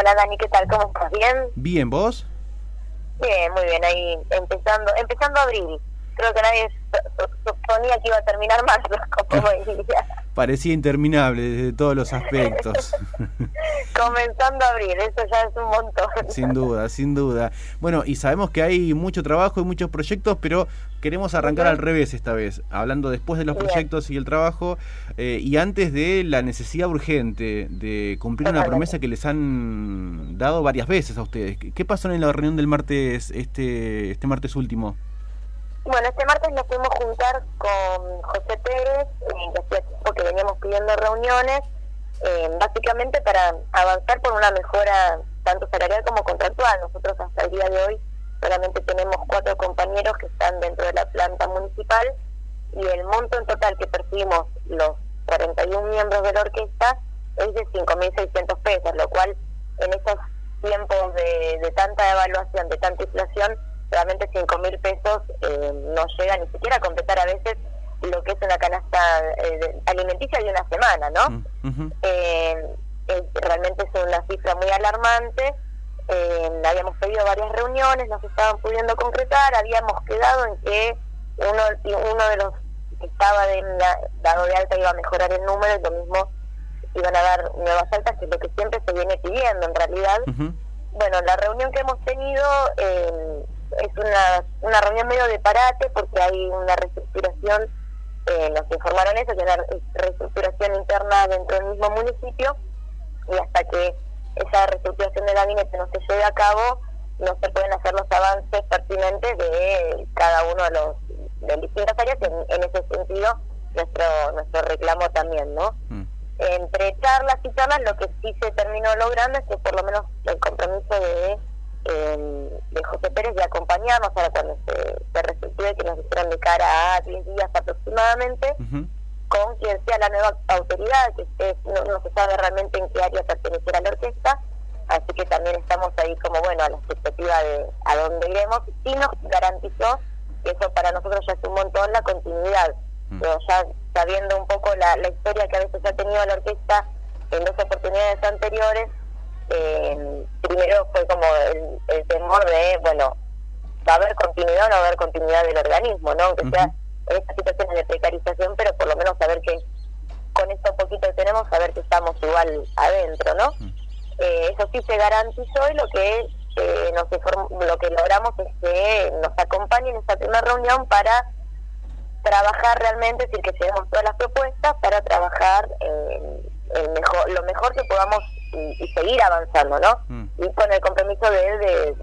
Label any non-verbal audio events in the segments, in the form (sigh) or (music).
Hola Dani, ¿qué tal? ¿Cómo estás? ¿Bien? Bien, ¿vos? Bien, muy bien, ahí empezando, empezando abril. Creo que nadie suponía que iba a terminar marzo, como (laughs) decía. Parecía interminable desde todos los aspectos. (laughs) Comenzando abril, eso ya es un montón. Sin duda, sin duda. Bueno, y sabemos que hay mucho trabajo y muchos proyectos, pero queremos arrancar al revés esta vez, hablando después de los proyectos y el trabajo, eh, y antes de la necesidad urgente de cumplir una promesa que les han dado varias veces a ustedes. ¿Qué pasó en la reunión del martes, este, este martes último? Bueno, este martes nos fuimos juntar con José Pérez, eh, que hacía tiempo que veníamos pidiendo reuniones, eh, básicamente para avanzar por una mejora tanto salarial como contractual. Nosotros hasta el día de hoy solamente tenemos cuatro compañeros que están dentro de la planta municipal y el monto en total que percibimos los 41 miembros de la orquesta es de 5.600 pesos, lo cual en estos tiempos de, de tanta evaluación, de tanta inflación, realmente 5 mil pesos eh, no llega ni siquiera a completar a veces lo que es una canasta eh, alimenticia de una semana, ¿no? Mm, eh, realmente es una cifra muy alarmante. habíamos pedido varias reuniones, no se estaban pudiendo concretar, habíamos quedado en que uno, uno de los que estaba de dado de alta iba a mejorar el número y lo mismo iban a dar nuevas altas, que es lo que siempre se viene pidiendo en realidad. Bueno, la reunión que hemos tenido eh, es una, una reunión medio de parate porque hay una reestructuración, eh, nos informaron eso, que hay una reestructuración interna dentro del mismo municipio y hasta que esa reestructuración del gabinete no se lleve a cabo, no se pueden hacer los avances pertinentes de cada uno de los de distintas áreas, en, en ese sentido nuestro nuestro reclamo también, ¿no? Mm. Entre charlas y charlas lo que sí se terminó logrando es que por lo menos el compromiso de de José Pérez de acompañarnos para cuando se, se reestructure, que nos dijeron de cara a 10 días aproximadamente, con quien sea la nueva autoridad, que no, se sabe realmente en qué área pertenecerá la orquesta, así que también estamos ahí como, bueno, a la expectativa de a dónde iremos, y nos garantizó que eso para nosotros ya es un montón la continuidad, pero ya sabiendo un poco la, la historia que a veces ha tenido la orquesta en dos oportunidades anteriores, eh, primero fue como el, temor de, bueno, va a haber continuidad o no va a haber continuidad del organismo, ¿no? Aunque sea en estas situaciones de precarización, pero por lo menos saber que con esto poquito que tenemos, saber que estamos igual adentro, ¿no? Eh, eso sí se garantizó y lo que eh, nos lo que logramos es que nos acompañen en esta primera reunión para trabajar realmente, es decir, que llevemos todas las propuestas para trabajar el mejor, lo mejor que podamos y, seguir avanzando, ¿no? Mm. Y con el compromiso de él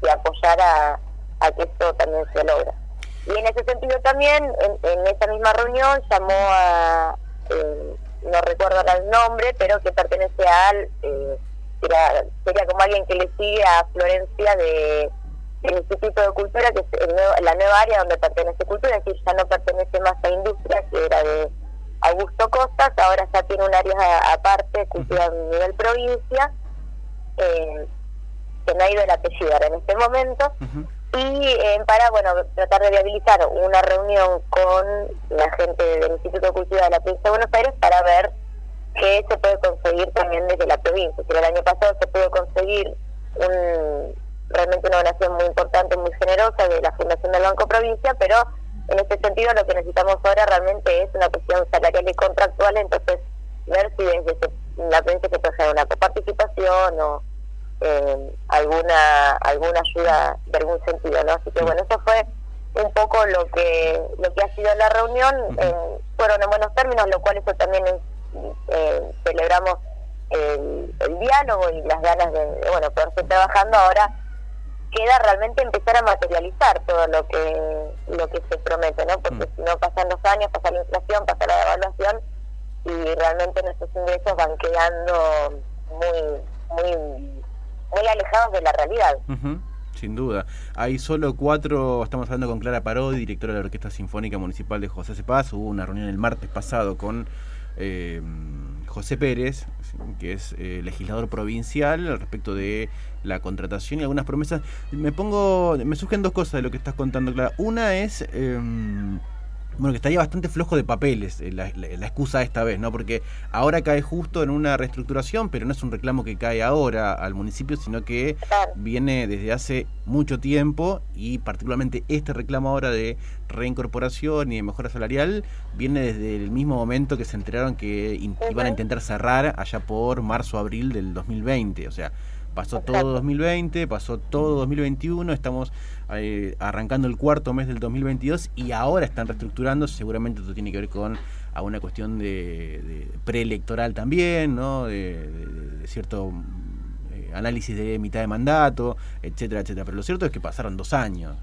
de, apoyar a, que esto también se logra. Y en ese sentido también, en, esa misma reunión, llamó a, eh, no recuerdo el nombre, pero que pertenece al, eh, sería como alguien que le sigue a Florencia de el Instituto de Cultura, que es la nueva área donde pertenece Cultura, es decir, ya no pertenece más a Industria, que era de Augusto Costas, ahora ya tiene un área aparte, cultura a nivel provincia, eh, que no ha ido el apellido en este momento, y eh, para bueno tratar de viabilizar una reunión con la gente del Instituto de Cultura de la provincia de Buenos Aires para ver qué se puede conseguir también desde la provincia. Si el año pasado se pudo conseguir un, realmente una donación muy importante, muy generosa de la Fundación del Banco Provincia, pero en ese sentido lo que necesitamos ahora realmente es una cuestión salarial y contractual, entonces ver si desde la provincia se puede una coparticipación o eh, alguna alguna ayuda de algún sentido, ¿no? Así que bueno, eso fue un poco lo que lo que ha sido la reunión, eh, fueron en buenos términos, lo cual eso también eh, celebramos el, el, diálogo y las ganas de, bueno, poder seguir trabajando. Ahora queda realmente empezar a materializar todo lo que lo que se promete, ¿no? Porque mm. si no pasan los años, pasa la inflación, pasa la devaluación y realmente nuestros ingresos van quedando muy muy muy alejados de la realidad. Sin duda. Hay solo cuatro, estamos hablando con Clara Parodi, directora de la Orquesta Sinfónica Municipal de José Cepaz. Hubo una reunión el martes pasado con eh, José Pérez, que es eh, legislador provincial, al respecto de la contratación y algunas promesas. Me pongo, me surgen dos cosas de lo que estás contando, Clara. Una es, em, bueno, que estaría bastante flojo de papeles eh, la, excusa esta vez, ¿no? Porque ahora cae justo en una reestructuración, pero no es un reclamo que cae ahora al municipio, sino que viene desde hace mucho tiempo y particularmente este reclamo ahora de reincorporación y de mejora salarial viene desde el mismo momento que se enteraron que iban a intentar cerrar allá por marzo-abril del 2020, o sea, Pasó todo 2020, pasó todo 2021, estamos eh, arrancando el cuarto mes del 2022 y ahora están reestructurando, seguramente esto tiene que ver con alguna cuestión de, preelectoral también, ¿no? de, cierto eh, análisis de mitad de mandato, etcétera, etcétera. Pero lo cierto es que pasaron dos años,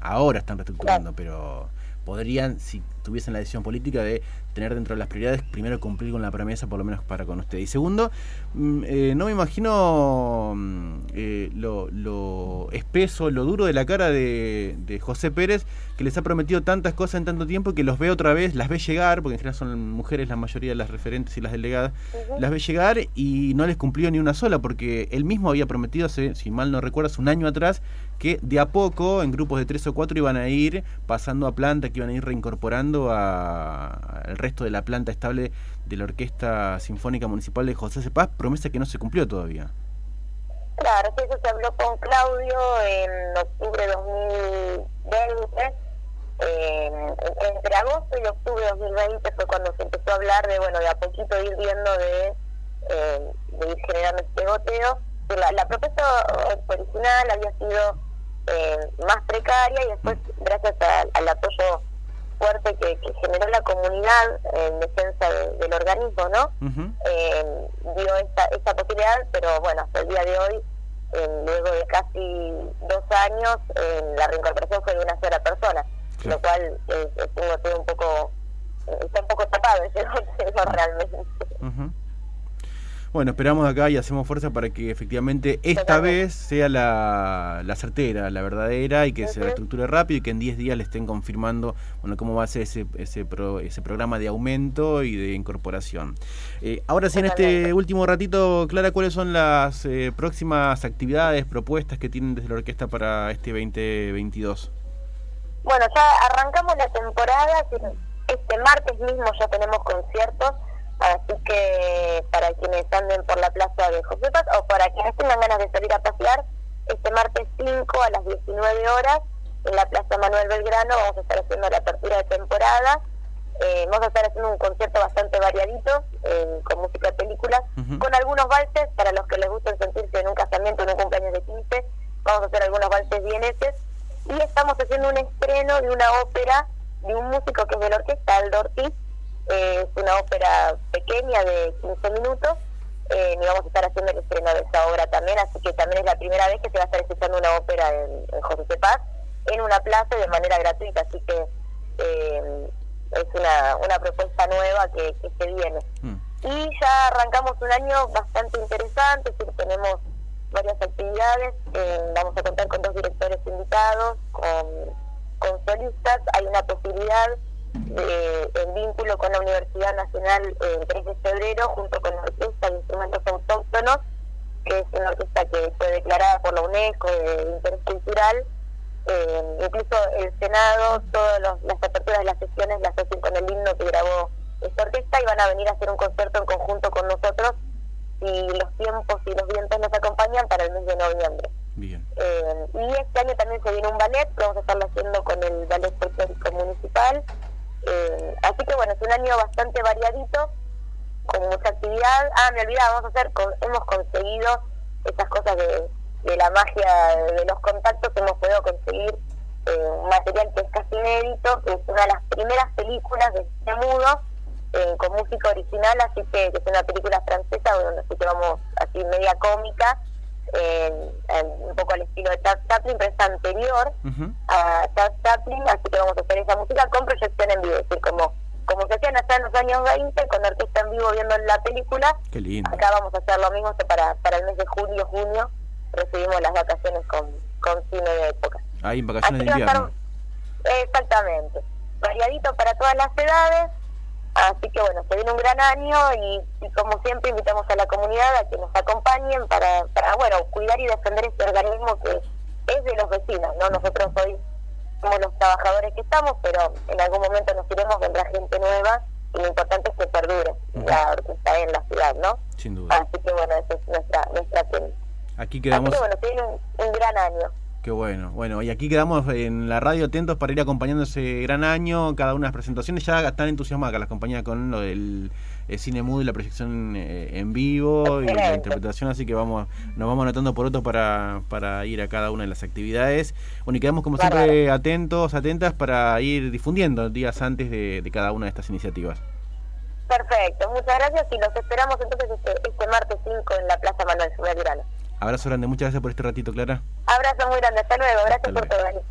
ahora están reestructurando, pero podrían, si tuviesen la decisión política de tener dentro de las prioridades, primero cumplir con la promesa, por lo menos para con usted. Y segundo, mm, eh, no me imagino mm, eh, lo, espeso, lo duro de la cara de, José Pérez, que les ha prometido tantas cosas en tanto tiempo que los ve otra vez, las ve llegar, porque en general son mujeres la mayoría de las referentes y las delegadas, las ve llegar y no les cumplió ni una sola, porque él mismo había prometido hace, si mal no recuerdas, un año atrás, que de a poco, en grupos de tres o cuatro, iban a ir pasando a planta, que iban a ir reincorporando al resto de la planta estable de la Orquesta Sinfónica Municipal de José Cepaz, promesa que no se cumplió todavía. Claro, eso se habló con Claudio en octubre de 2020. entre agosto y octubre de 2020 fue cuando se empezó a hablar de, bueno, de a poquito ir viendo de, eh, de ir generando este goteo. La, la propuesta original había sido eh, más precaria y después, mm. gracias al apoyo que, generó la comunidad en defensa del organismo, ¿no? eh, dio esta, esta posibilidad, pero bueno, hasta el día de hoy, luego de casi dos años, la reincorporación fue de una sola persona, lo cual es, es, un, poco, está un poco tapado ese (laughs) realmente. Bueno, esperamos acá y hacemos fuerza para que efectivamente esta vez sea la, certera, la verdadera y que se reestructure rápido y que en 10 días le estén confirmando bueno cómo va a ser ese, ese, ese programa de aumento y de incorporación. Eh, ahora sí, en este último ratito, Clara, ¿cuáles son las eh, próximas actividades, propuestas que tienen desde la orquesta para este 2022? Bueno, ya arrancamos la temporada, este martes mismo ya tenemos conciertos Así que para quienes anden por la plaza de José Paz o para quienes tengan ganas de salir a pasear, este martes 5 a las 19 horas en la Plaza Manuel Belgrano vamos a estar haciendo la apertura de temporada. Eh, vamos a estar haciendo un concierto bastante variadito eh, con música de películas, con algunos valses para los que les gusta sentirse en un casamiento, en un cumpleaños de 15. Vamos a hacer algunos valses vieneses y estamos haciendo un estreno de una ópera de un músico que es de la orquesta, Aldo Ortiz, es una ópera pequeña de 15 minutos eh, y vamos a estar haciendo el estreno de esa obra también, así que también es la primera vez que se va a estar escuchando una ópera en, José Paz en una plaza de manera gratuita, así que eh, es una, una propuesta nueva que, se viene. Mm. Y ya arrancamos un año bastante interesante, tenemos varias actividades, eh, vamos a contar con dos directores invitados, con, con solistas, hay una posibilidad eh, en vínculo con la Universidad Nacional el 3 de febrero, junto con la Orquesta de Instrumentos Autóctonos, que es una orquesta que fue declarada por la UNESCO de interés cultural. Eh, incluso el Senado, todas las aperturas de las sesiones las hacen con el himno que grabó esta orquesta y van a venir a hacer un concierto en conjunto con nosotros y los tiempos y los vientos nos acompañan para el mes de noviembre. Eh, y este año también se viene un ballet vamos a estarlo haciendo con el Ballet Folclórico Municipal eh, así que bueno, es un año bastante variadito, con mucha actividad. Ah, me olvidaba, vamos a hacer, hemos conseguido esas cosas de, la magia de los contactos, hemos podido conseguir eh, un material que es casi inédito, que es una de las primeras películas de cine mudo eh, con música original, así que, es una película francesa, bueno, así que vamos así media cómica, un poco al estilo de Charles Chaplin, pero es anterior a Charles Chaplin, así que vamos a hacer esa música con proyección en vivo, es decir, como, como se hacían hasta en los años 20, con orquesta en vivo viendo la película. Acá vamos a hacer lo mismo para, para el mes de julio, junio, recibimos las vacaciones con, con cine de época. Ahí, vacaciones de invierno. exactamente. Variadito para todas las edades Así que bueno, se viene un gran año y, como siempre invitamos a la comunidad a que nos acompañen para, para bueno, cuidar y defender este organismo que es de los vecinos, ¿no? Nosotros hoy somos los trabajadores que estamos, pero en algún momento nos iremos, vendrá gente nueva y lo importante es que perdure la orquesta en la ciudad, ¿no? Sin duda. Así que bueno, esa es nuestra, nuestra Aquí quedamos... Así que bueno, tiene un, gran año. Qué bueno. Bueno, y aquí quedamos en la radio atentos para ir acompañando ese gran año, cada una de las presentaciones. Ya están entusiasmadas las compañías con lo del el cine mudo y la proyección eh, en vivo y la interpretación, así que vamos nos vamos anotando por otro para, para ir a cada una de las actividades. Bueno, y quedamos como siempre atentos, atentas para ir difundiendo días antes de, cada una de estas iniciativas. Perfecto, muchas gracias y los esperamos entonces este, este martes 5 en la Plaza Manuel Durano. Abrazo grande, muchas gracias por este ratito, Clara. Abrazo muy grande, hasta luego, gracias por todo.